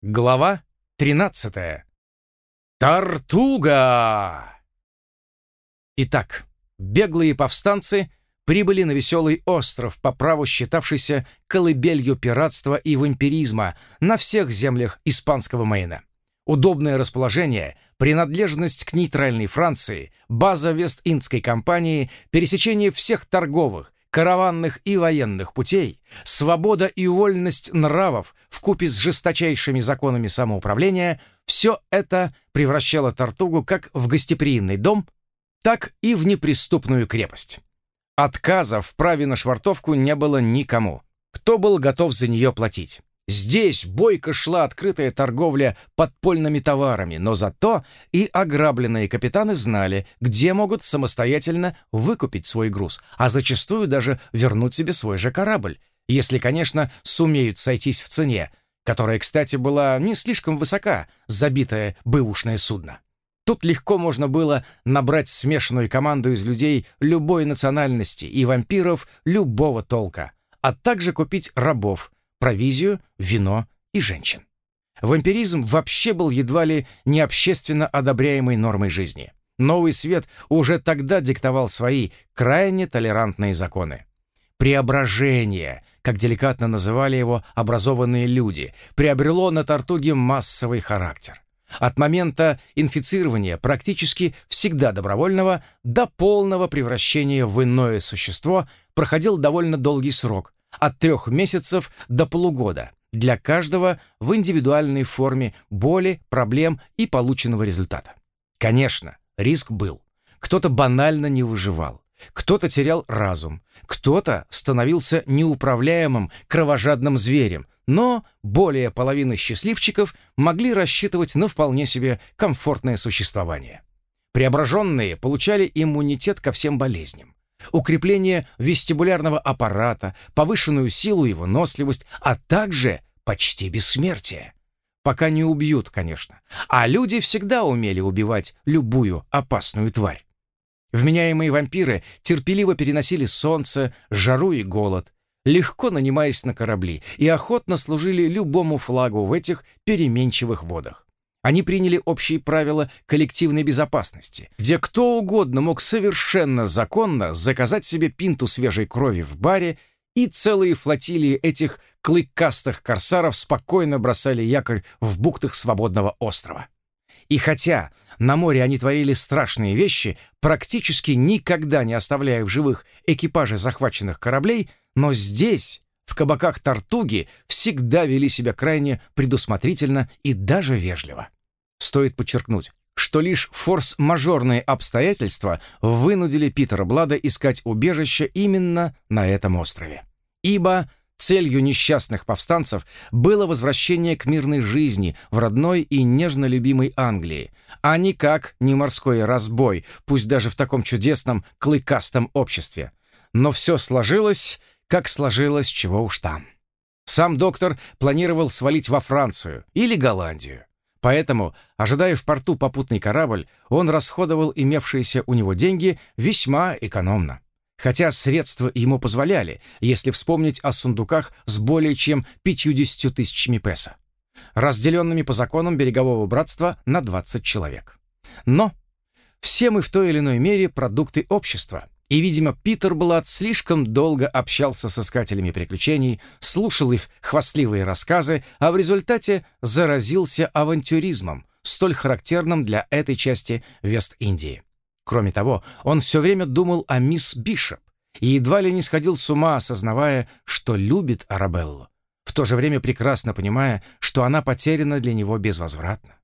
Глава 13. Тартуга! Итак, беглые повстанцы прибыли на веселый остров, по праву считавшийся колыбелью пиратства и вампиризма на всех землях испанского Мейна. Удобное расположение, принадлежность к нейтральной Франции, база Вест-Индской компании, пересечение всех торговых, караванных и военных путей, свобода и вольность нравов в купе с жесточайшими законами самоуправления – все это превращало Тартугу как в гостеприимный дом, так и в неприступную крепость. Отказа в праве на швартовку не было никому, кто был готов за нее платить. Здесь бойко шла открытая торговля подпольными товарами, но зато и ограбленные капитаны знали, где могут самостоятельно выкупить свой груз, а зачастую даже вернуть себе свой же корабль, если, конечно, сумеют сойтись в цене, которая, кстати, была не слишком высока, забитое бэушное судно. Тут легко можно было набрать смешанную команду из людей любой национальности и вампиров любого толка, а также купить рабов – провизию, вино и женщин. Вампиризм вообще был едва ли не общественно одобряемой нормой жизни. Новый свет уже тогда диктовал свои крайне толерантные законы. Преображение, как деликатно называли его образованные люди, приобрело на Тартуге массовый характер. От момента инфицирования практически всегда добровольного до полного превращения в иное существо проходил довольно долгий срок, от трех месяцев до полугода, для каждого в индивидуальной форме боли, проблем и полученного результата. Конечно, риск был. Кто-то банально не выживал, кто-то терял разум, кто-то становился неуправляемым кровожадным зверем, но более половины счастливчиков могли рассчитывать на вполне себе комфортное существование. Преображенные получали иммунитет ко всем болезням укрепление вестибулярного аппарата, повышенную силу и выносливость, а также почти бессмертие. Пока не убьют, конечно. А люди всегда умели убивать любую опасную тварь. Вменяемые вампиры терпеливо переносили солнце, жару и голод, легко нанимаясь на корабли и охотно служили любому флагу в этих переменчивых водах. Они приняли общие правила коллективной безопасности, где кто угодно мог совершенно законно заказать себе пинту свежей крови в баре, и целые флотилии этих клыкастых корсаров спокойно бросали якорь в бухтах свободного острова. И хотя на море они творили страшные вещи, практически никогда не оставляя в живых экипажи захваченных кораблей, но здесь в кабаках Тартуги всегда вели себя крайне предусмотрительно и даже вежливо. Стоит подчеркнуть, что лишь форс-мажорные обстоятельства вынудили Питера Блада искать убежище именно на этом острове. Ибо целью несчастных повстанцев было возвращение к мирной жизни в родной и нежно любимой Англии, а никак не морской разбой, пусть даже в таком чудесном клыкастом обществе. Но все сложилось как сложилось, чего уж там. Сам доктор планировал свалить во Францию или Голландию. Поэтому, ожидая в порту попутный корабль, он расходовал имевшиеся у него деньги весьма экономно. Хотя средства ему позволяли, если вспомнить о сундуках с более чем 50 тысячами песо, разделенными по законам берегового братства на 20 человек. Но все мы в той или иной мере продукты общества, и, видимо, Питер Блад слишком долго общался с искателями приключений, слушал их хвастливые рассказы, а в результате заразился авантюризмом, столь характерным для этой части Вест-Индии. Кроме того, он все время думал о мисс Бишоп и едва ли не сходил с ума, осознавая, что любит Арабеллу, в то же время прекрасно понимая, что она потеряна для него безвозвратно.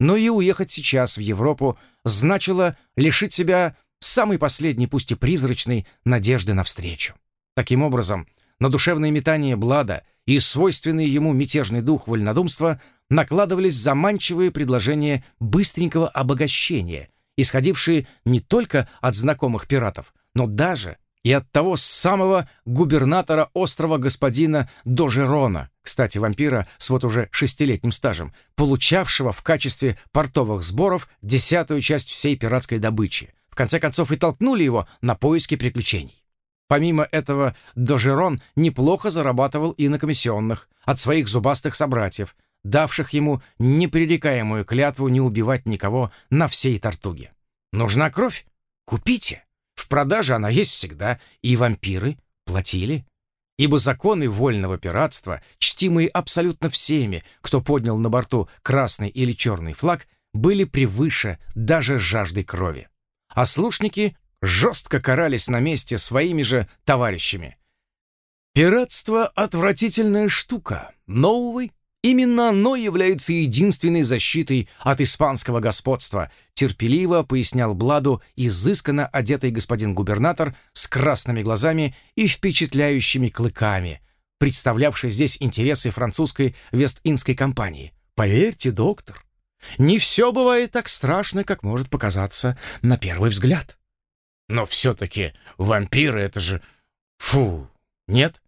Но и уехать сейчас в Европу значило лишить себя самой последней, пусть и призрачной, надежды навстречу. Таким образом, на душевные метания Блада и свойственный ему мятежный дух вольнодумства накладывались заманчивые предложения быстренького обогащения, исходившие не только от знакомых пиратов, но даже и от того самого губернатора острова господина Дожерона, кстати, вампира с вот уже шестилетним стажем, получавшего в качестве портовых сборов десятую часть всей пиратской добычи, конце концов и толкнули его на поиски приключений. Помимо этого, Дожерон неплохо зарабатывал и на комиссионных от своих зубастых собратьев, давших ему непререкаемую клятву не убивать никого на всей Тартуге. Нужна кровь? Купите. В продаже она есть всегда, и вампиры платили. Ибо законы вольного пиратства, чтимые абсолютно всеми, кто поднял на борту красный или черный флаг, были превыше даже жажды крови. А слушники жестко карались на месте своими же товарищами. Пиратство — отвратительная штука, но, увы, Именно оно является единственной защитой от испанского господства, терпеливо пояснял Бладу изысканно одетый господин губернатор с красными глазами и впечатляющими клыками, представлявший здесь интересы французской Вест-Индской компании. Поверьте, доктор, не все бывает так страшно, как может показаться на первый взгляд. Но все-таки вампиры — это же... Фу, нет,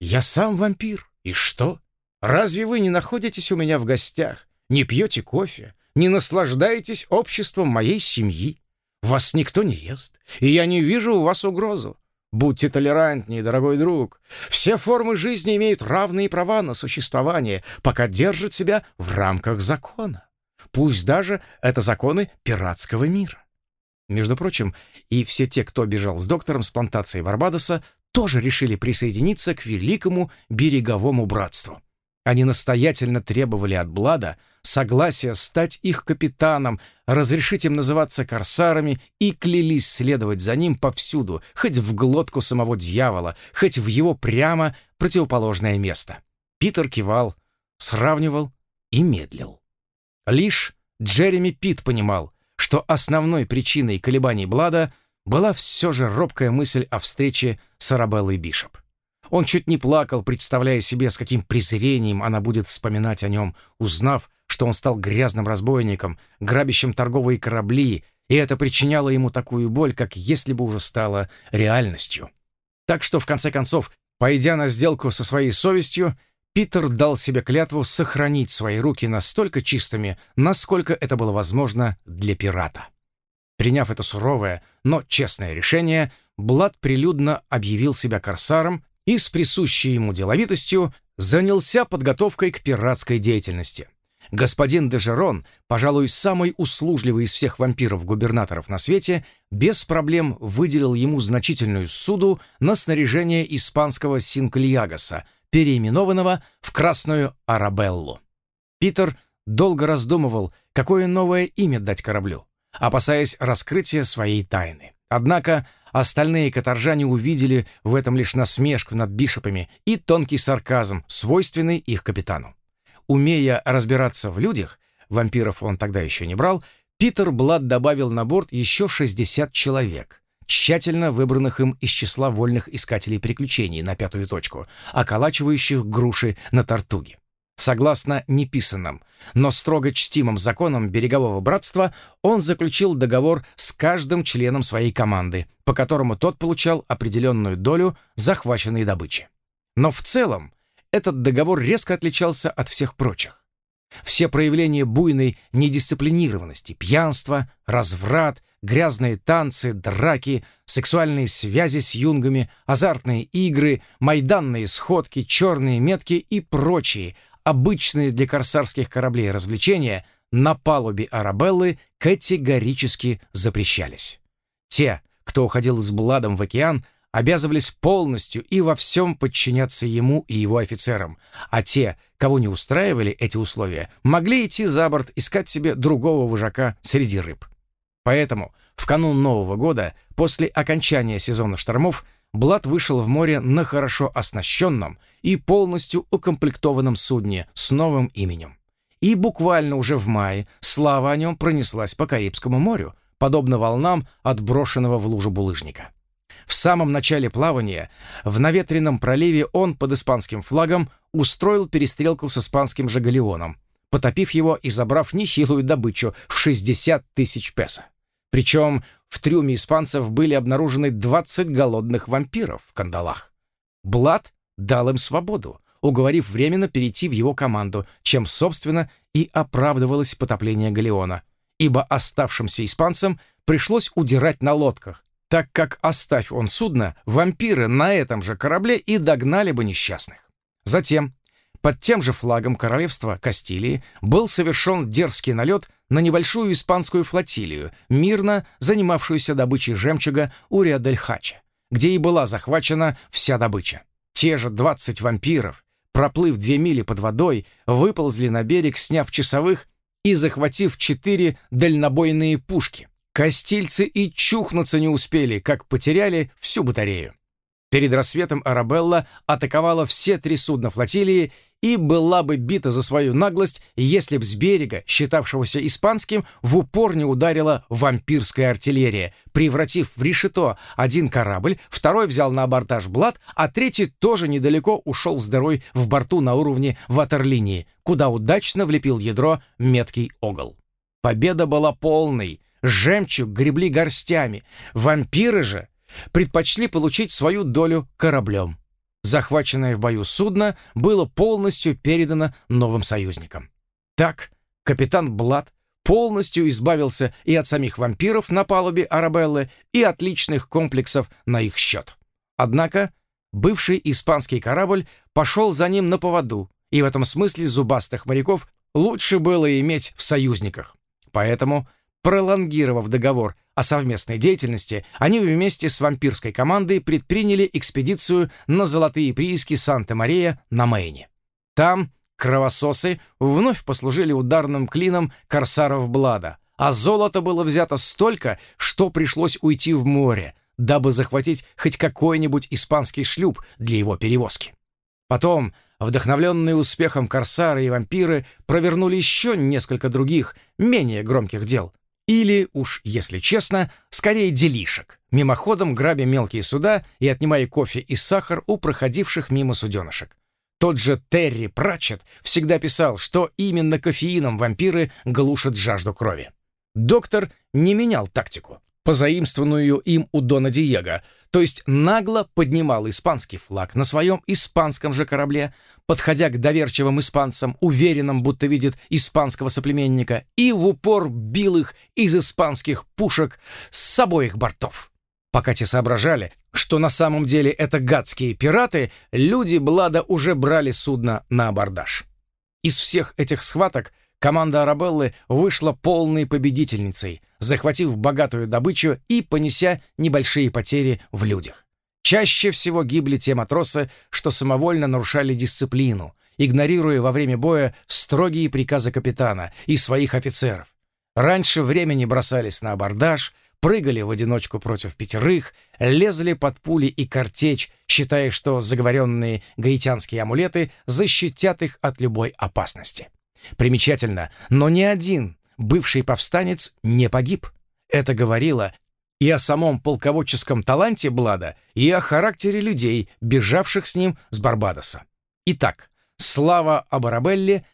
я сам вампир, и что? Разве вы не находитесь у меня в гостях, не пьете кофе, не наслаждаетесь обществом моей семьи? Вас никто не ест, и я не вижу у вас угрозу. Будьте толерантнее, дорогой друг. Все формы жизни имеют равные права на существование, пока держат себя в рамках закона. Пусть даже это законы пиратского мира. Между прочим, и все те, кто бежал с доктором с плантации Барбадоса, тоже решили присоединиться к великому береговому братству. Они настоятельно требовали от Блада согласия стать их капитаном, разрешить им называться корсарами и клялись следовать за ним повсюду, хоть в глотку самого дьявола, хоть в его прямо противоположное место. Питер кивал, сравнивал и медлил. Лишь Джереми Пит понимал, что основной причиной колебаний Блада была все же робкая мысль о встрече с Арабеллой Бишоп. Он чуть не плакал, представляя себе, с каким презрением она будет вспоминать о нем, узнав, что он стал грязным разбойником, грабящим торговые корабли, и это причиняло ему такую боль, как если бы уже стало реальностью. Так что, в конце концов, пойдя на сделку со своей совестью, Питер дал себе клятву сохранить свои руки настолько чистыми, насколько это было возможно для пирата. Приняв это суровое, но честное решение, Блад прилюдно объявил себя корсаром и с присущей ему деловитостью занялся подготовкой к пиратской деятельности. Господин Дежерон, пожалуй, самый услужливый из всех вампиров-губернаторов на свете, без проблем выделил ему значительную суду на снаряжение испанского Синклиагаса, переименованного в Красную Арабеллу. Питер долго раздумывал, какое новое имя дать кораблю, опасаясь раскрытия своей тайны. Однако Остальные каторжане увидели в этом лишь насмешку над бишопами и тонкий сарказм, свойственный их капитану. Умея разбираться в людях, вампиров он тогда еще не брал, Питер Блад добавил на борт еще 60 человек, тщательно выбранных им из числа вольных искателей приключений на пятую точку, околачивающих груши на тортуге. Согласно неписанным, но строго чтимым законам берегового братства, он заключил договор с каждым членом своей команды, по которому тот получал определенную долю захваченной добычи. Но в целом этот договор резко отличался от всех прочих. Все проявления буйной недисциплинированности, пьянства, разврат, грязные танцы, драки, сексуальные связи с юнгами, азартные игры, майданные сходки, черные метки и прочие обычные для корсарских кораблей развлечения на палубе Арабеллы категорически запрещались. Те, кто уходил с Бладом в океан, обязывались полностью и во всем подчиняться ему и его офицерам, а те, кого не устраивали эти условия, могли идти за борт искать себе другого вожака среди рыб. Поэтому в канун Нового года, после окончания сезона штормов, Блад вышел в море на хорошо оснащенном и полностью укомплектованном судне с новым именем. И буквально уже в мае слава о нем пронеслась по Карибскому морю, подобно волнам отброшенного в лужу булыжника. В самом начале плавания в наветренном проливе он под испанским флагом устроил перестрелку с испанским же галеоном, потопив его и забрав нехилую добычу в 60 тысяч песо. Причем в трюме испанцев были обнаружены 20 голодных вампиров в кандалах. Блад дал им свободу, уговорив временно перейти в его команду, чем, собственно, и оправдывалось потопление галеона, ибо оставшимся испанцам пришлось удирать на лодках, так как, оставь он судно, вампиры на этом же корабле и догнали бы несчастных. Затем, под тем же флагом королевства Кастилии был совершен дерзкий налет на небольшую испанскую флотилию, мирно занимавшуюся добычей жемчуга у Риадель-Хача, где и была захвачена вся добыча. Те же 20 вампиров, проплыв две мили под водой, выползли на берег, сняв часовых и захватив четыре дальнобойные пушки. Костильцы и чухнуться не успели, как потеряли всю батарею. Перед рассветом Арабелла атаковала все три судна флотилии и была бы бита за свою наглость, если б с берега, считавшегося испанским, в упор не ударила вампирская артиллерия, превратив в решето один корабль, второй взял на абордаж Блад, а третий тоже недалеко ушел с дырой в борту на уровне ватерлинии, куда удачно влепил ядро меткий огол. Победа была полной, жемчуг гребли горстями, вампиры же предпочли получить свою долю кораблем. Захваченное в бою судно было полностью передано новым союзникам. Так, капитан Блад полностью избавился и от самих вампиров на палубе Арабеллы, и от личных комплексов на их счет. Однако бывший испанский корабль пошел за ним на поводу, и в этом смысле зубастых моряков лучше было иметь в союзниках. Поэтому, пролонгировав договор о совместной деятельности, они вместе с вампирской командой предприняли экспедицию на золотые прииски Санта-Мария на Мэйне. Там кровососы вновь послужили ударным клином корсаров Блада, а золота было взято столько, что пришлось уйти в море, дабы захватить хоть какой-нибудь испанский шлюп для его перевозки. Потом, вдохновленные успехом корсары и вампиры, провернули еще несколько других, менее громких дел, или, уж если честно, скорее делишек, мимоходом грабя мелкие суда и отнимая кофе и сахар у проходивших мимо суденышек. Тот же Терри Пратчет всегда писал, что именно кофеином вампиры глушат жажду крови. Доктор не менял тактику позаимствованную им у Дона Диего, то есть нагло поднимал испанский флаг на своем испанском же корабле, подходя к доверчивым испанцам, уверенным, будто видит испанского соплеменника, и в упор бил их из испанских пушек с обоих бортов. Пока те соображали, что на самом деле это гадские пираты, люди Блада уже брали судно на абордаж. Из всех этих схваток команда Арабеллы вышла полной победительницей, захватив богатую добычу и понеся небольшие потери в людях. Чаще всего гибли те матросы, что самовольно нарушали дисциплину, игнорируя во время боя строгие приказы капитана и своих офицеров. Раньше времени бросались на абордаж, прыгали в одиночку против пятерых, лезли под пули и картечь, считая, что заговоренные гаитянские амулеты защитят их от любой опасности. Примечательно, но ни один бывший повстанец не погиб. Это говорило и о самом полководческом таланте Блада, и о характере людей, бежавших с ним с Барбадоса. Итак, слава об Арабелле,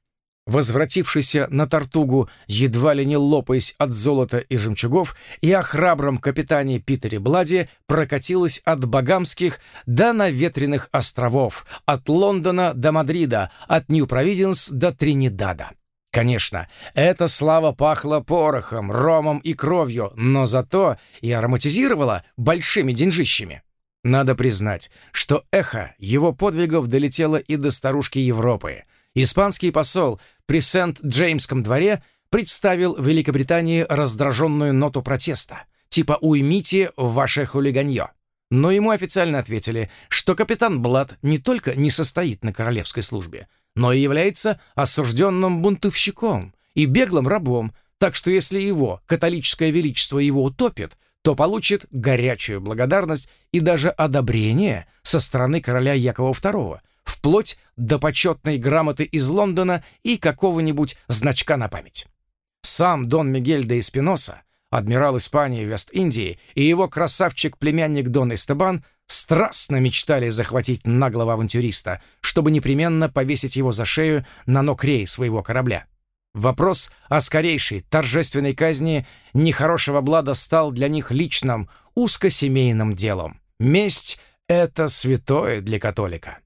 возвратившейся на Тартугу, едва ли не лопаясь от золота и жемчугов, и о храбром капитане Питере Бладе прокатилась от Багамских до Наветренных островов, от Лондона до Мадрида, от Нью-Провиденс до Тринидада. Конечно, эта слава пахла порохом, ромом и кровью, но зато и ароматизировала большими деньжищами. Надо признать, что эхо его подвигов долетело и до старушки Европы. Испанский посол при Сент-Джеймском дворе представил Великобритании раздраженную ноту протеста, типа «Уймите ваше хулиганье». Но ему официально ответили, что капитан Блад не только не состоит на королевской службе, но и является осужденным бунтовщиком и беглым рабом, так что если его католическое величество его утопит, то получит горячую благодарность и даже одобрение со стороны короля Якова II, вплоть до почетной грамоты из Лондона и какого-нибудь значка на память. Сам Дон Мигель де Эспиноса, адмирал Испании в Вест-Индии, и его красавчик-племянник Дон Эстебан страстно мечтали захватить наглого авантюриста, чтобы непременно повесить его за шею на нокрей своего корабля. Вопрос о скорейшей торжественной казни нехорошего Блада стал для них личным, узкосемейным делом. Месть — это святое для католика.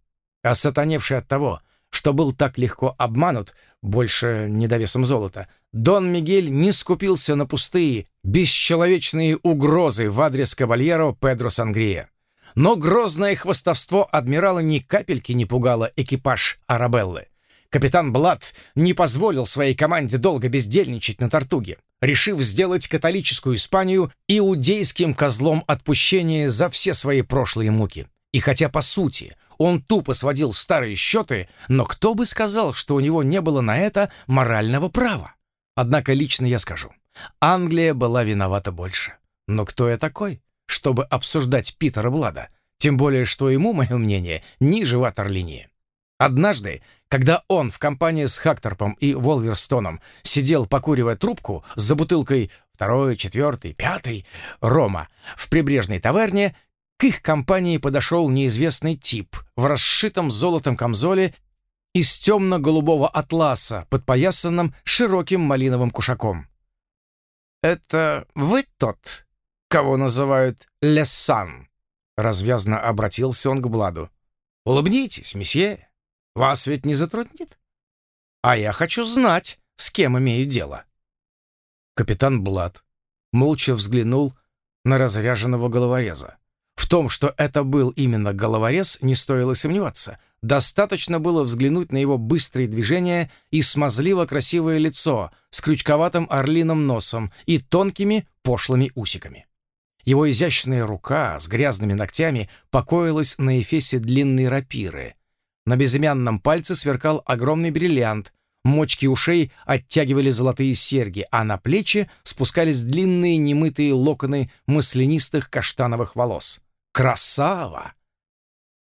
А сатаневший от того, что был так легко обманут, больше недовесом золота, Дон Мигель не скупился на пустые, бесчеловечные угрозы в адрес кавальеро Педро Сангрия. Но грозное хвостовство адмирала ни капельки не пугало экипаж Арабеллы. Капитан Блад не позволил своей команде долго бездельничать на Тартуге, решив сделать католическую Испанию иудейским козлом отпущения за все свои прошлые муки. И хотя, по сути, он тупо сводил старые счеты, но кто бы сказал, что у него не было на это морального права? Однако лично я скажу, Англия была виновата больше. Но кто я такой, чтобы обсуждать Питера Блада? Тем более, что ему, мое мнение, ниже ватерлинии. Однажды, когда он в компании с Хакторпом и Волверстоном сидел, покуривая трубку за бутылкой второй, четвертый, пятый рома в прибрежной таверне, к их компании подошел неизвестный тип в расшитом золотом камзоле из темно-голубого атласа, подпоясанном широким малиновым кушаком. «Это вы тот, кого называют Лессан?» Развязно обратился он к Бладу. «Улыбнитесь, месье. Вас ведь не затруднит? А я хочу знать, с кем имею дело. Капитан Блад молча взглянул на разряженного головореза. В том, что это был именно головорез, не стоило сомневаться. Достаточно было взглянуть на его быстрые движения и смазливо красивое лицо с крючковатым орлиным носом и тонкими пошлыми усиками. Его изящная рука с грязными ногтями покоилась на эфесе длинной рапиры, на безымянном пальце сверкал огромный бриллиант, мочки ушей оттягивали золотые серьги, а на плечи спускались длинные немытые локоны маслянистых каштановых волос. Красава!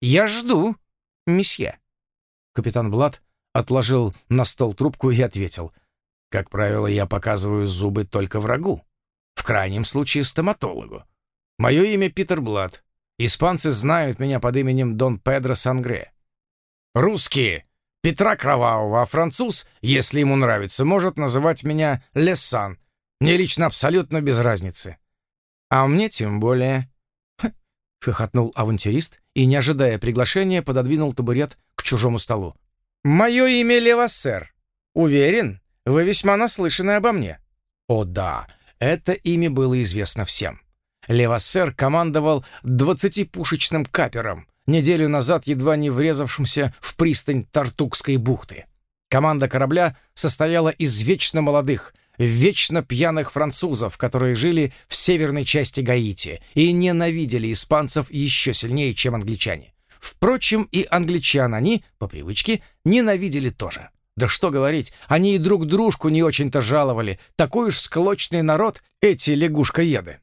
«Я жду, месье!» Капитан Блад отложил на стол трубку и ответил. «Как правило, я показываю зубы только врагу. В крайнем случае стоматологу. Мое имя Питер Блад. Испанцы знают меня под именем Дон Педро Сангре. Русские — Петра Кровавого, а француз, если ему нравится, может называть меня Лессан. Мне лично абсолютно без разницы. А мне тем более. Хохотнул авантюрист и, не ожидая приглашения, пододвинул табурет к чужому столу. «Мое имя Левассер. Уверен, вы весьма наслышаны обо мне». О да, это имя было известно всем. Левассер командовал двадцатипушечным капером, неделю назад едва не врезавшимся в пристань Тартукской бухты. Команда корабля состояла из вечно молодых, вечно пьяных французов, которые жили в северной части Гаити и ненавидели испанцев еще сильнее, чем англичане. Впрочем, и англичан они, по привычке, ненавидели тоже. Да что говорить, они и друг дружку не очень-то жаловали. Такой уж склочный народ эти лягушкоеды.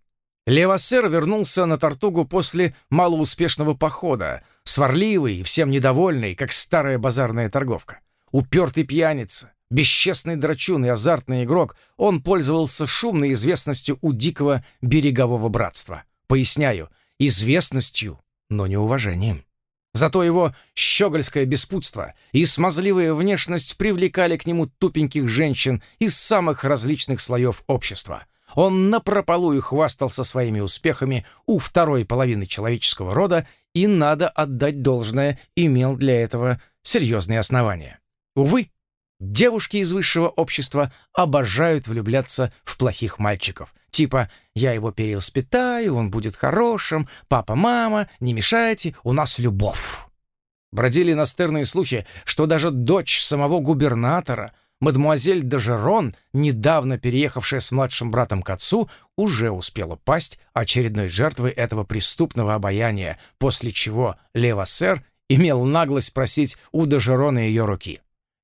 Левассер вернулся на Тартугу после малоуспешного похода, сварливый и всем недовольный, как старая базарная торговка. Упертый пьяница, бесчестный драчун и азартный игрок, он пользовался шумной известностью у дикого берегового братства. Поясняю, известностью, но не уважением. Зато его щегольское беспутство и смазливая внешность привлекали к нему тупеньких женщин из самых различных слоев общества — он напропалую хвастался своими успехами у второй половины человеческого рода и, надо отдать должное, имел для этого серьезные основания. Увы, девушки из высшего общества обожают влюбляться в плохих мальчиков. Типа «я его переуспитаю, он будет хорошим, папа, мама, не мешайте, у нас любовь». Бродили настырные слухи, что даже дочь самого губернатора — мадемуазель Дежерон, недавно переехавшая с младшим братом к отцу, уже успела пасть очередной жертвой этого преступного обаяния, после чего Левассер имел наглость просить у Дежерона ее руки.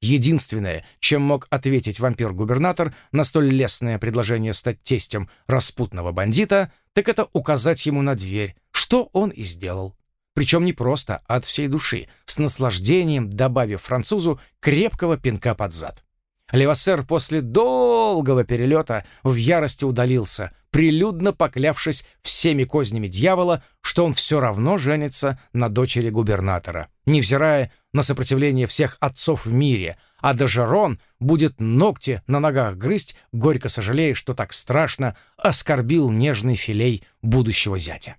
Единственное, чем мог ответить вампир-губернатор на столь лестное предложение стать тестем распутного бандита, так это указать ему на дверь, что он и сделал. Причем не просто, а от всей души, с наслаждением добавив французу крепкого пинка под зад. Левассер после долгого перелета в ярости удалился, прилюдно поклявшись всеми кознями дьявола, что он все равно женится на дочери губернатора, невзирая на сопротивление всех отцов в мире, а Дежерон будет ногти на ногах грызть, горько сожалея, что так страшно оскорбил нежный филей будущего зятя.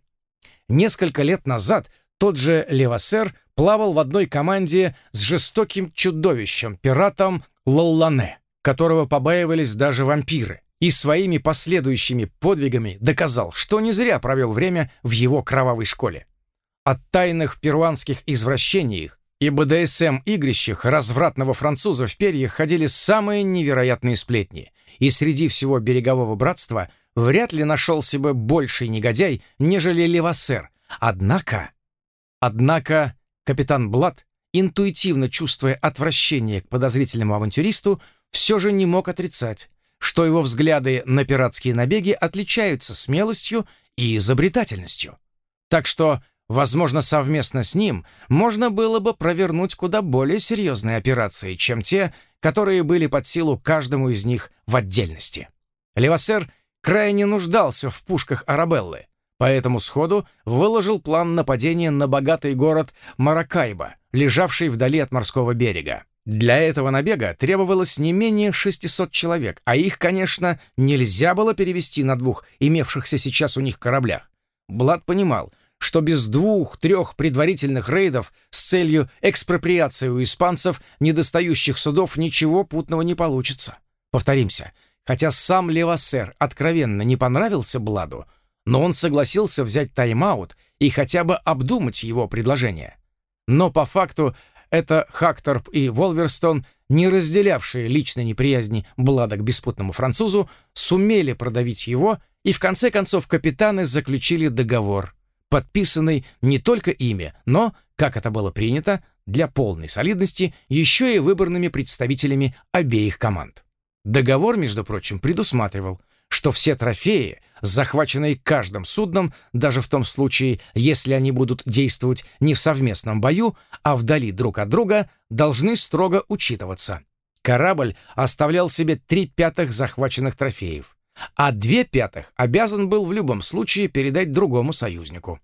Несколько лет назад тот же Левассер плавал в одной команде с жестоким чудовищем, пиратом Лоллане, которого побаивались даже вампиры, и своими последующими подвигами доказал, что не зря провел время в его кровавой школе. О тайных перуанских извращениях и БДСМ-игрищах развратного француза в перьях ходили самые невероятные сплетни, и среди всего берегового братства вряд ли нашелся бы больший негодяй, нежели Левассер. Однако... Однако капитан Блад, интуитивно чувствуя отвращение к подозрительному авантюристу, все же не мог отрицать, что его взгляды на пиратские набеги отличаются смелостью и изобретательностью. Так что, возможно, совместно с ним можно было бы провернуть куда более серьезные операции, чем те, которые были под силу каждому из них в отдельности. Левассер крайне нуждался в пушках Арабеллы, поэтому сходу выложил план нападения на богатый город Маракайба, лежавший вдали от морского берега. Для этого набега требовалось не менее 600 человек, а их, конечно, нельзя было перевести на двух имевшихся сейчас у них кораблях. Блад понимал, что без двух-трех предварительных рейдов с целью экспроприации у испанцев недостающих судов ничего путного не получится. Повторимся, хотя сам Левассер откровенно не понравился Бладу, но он согласился взять тайм-аут и хотя бы обдумать его предложение. Но по факту это Хакторп и Волверстон, не разделявшие личной неприязни Блада к беспутному французу, сумели продавить его, и в конце концов капитаны заключили договор, подписанный не только ими, но, как это было принято, для полной солидности, еще и выборными представителями обеих команд. Договор, между прочим, предусматривал, что все трофеи, захваченные каждым судном, даже в том случае, если они будут действовать не в совместном бою, а вдали друг от друга, должны строго учитываться. Корабль оставлял себе три пятых захваченных трофеев, а две пятых обязан был в любом случае передать другому союзнику.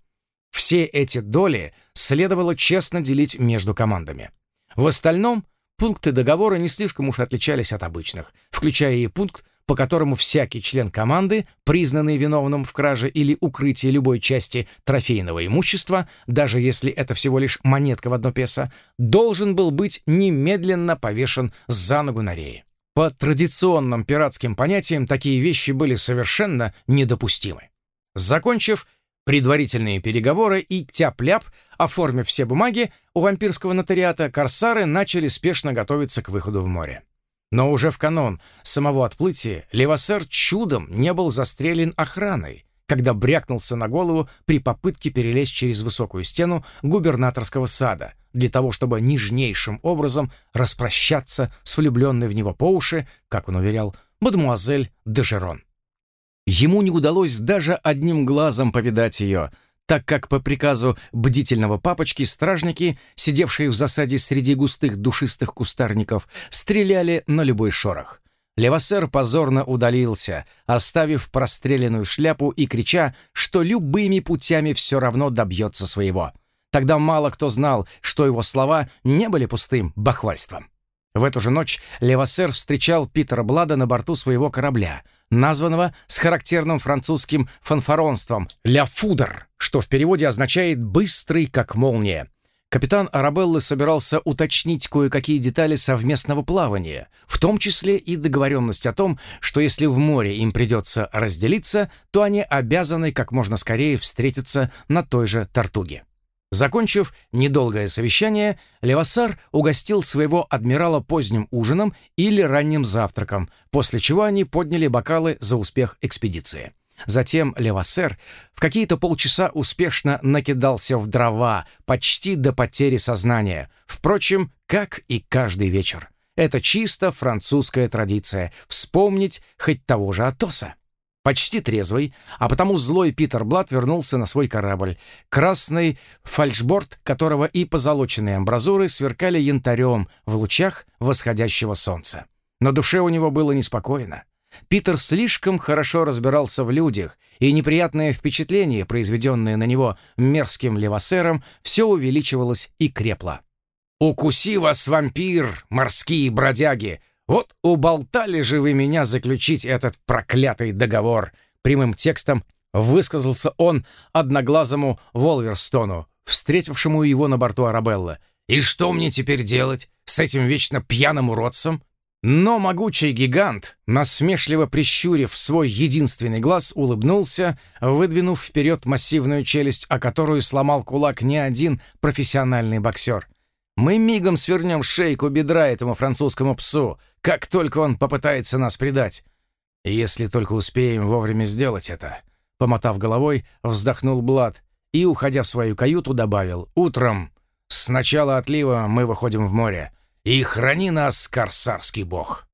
Все эти доли следовало честно делить между командами. В остальном пункты договора не слишком уж отличались от обычных, включая и пункт, по которому всякий член команды, признанный виновным в краже или укрытии любой части трофейного имущества, даже если это всего лишь монетка в одно песо, должен был быть немедленно повешен за ногу на рее. По традиционным пиратским понятиям такие вещи были совершенно недопустимы. Закончив предварительные переговоры и тяп-ляп, оформив все бумаги, у вампирского нотариата корсары начали спешно готовиться к выходу в море. Но уже в канон самого отплытия Левасер чудом не был застрелен охраной, когда брякнулся на голову при попытке перелезть через высокую стену губернаторского сада для того, чтобы нежнейшим образом распрощаться с влюбленной в него по уши, как он уверял, мадемуазель Дежерон. Ему не удалось даже одним глазом повидать ее, так как по приказу бдительного папочки стражники, сидевшие в засаде среди густых душистых кустарников, стреляли на любой шорох. Левасер позорно удалился, оставив простреленную шляпу и крича, что любыми путями все равно добьется своего. Тогда мало кто знал, что его слова не были пустым бахвальством. В эту же ночь Левасер встречал Питера Блада на борту своего корабля, названного с характерным французским фанфаронством «ля фудер», что в переводе означает «быстрый, как молния». Капитан Арабеллы собирался уточнить кое-какие детали совместного плавания, в том числе и договоренность о том, что если в море им придется разделиться, то они обязаны как можно скорее встретиться на той же Тартуге. Закончив недолгое совещание, Левасар угостил своего адмирала поздним ужином или ранним завтраком, после чего они подняли бокалы за успех экспедиции. Затем Левассер в какие-то полчаса успешно накидался в дрова, почти до потери сознания. Впрочем, как и каждый вечер. Это чисто французская традиция — вспомнить хоть того же Атоса. Почти трезвый, а потому злой Питер Блад вернулся на свой корабль. Красный фальшборд, которого и позолоченные амбразуры сверкали янтарем в лучах восходящего солнца. На душе у него было неспокойно. Питер слишком хорошо разбирался в людях, и неприятное впечатление, произведенное на него мерзким левосером, все увеличивалось и крепло. «Укуси вас, вампир, морские бродяги!» Вот уболтали же вы меня заключить этот проклятый договор. Прямым текстом высказался он одноглазому Волверстону, встретившему его на борту Арабелла. «И что мне теперь делать с этим вечно пьяным уродцем?» Но могучий гигант, насмешливо прищурив свой единственный глаз, улыбнулся, выдвинув вперед массивную челюсть, о которую сломал кулак не один профессиональный боксер. Мы мигом свернем шейку бедра этому французскому псу, как только он попытается нас предать. Если только успеем вовремя сделать это. Помотав головой, вздохнул Блад и, уходя в свою каюту, добавил «Утром, с начала отлива мы выходим в море, и храни нас, корсарский бог».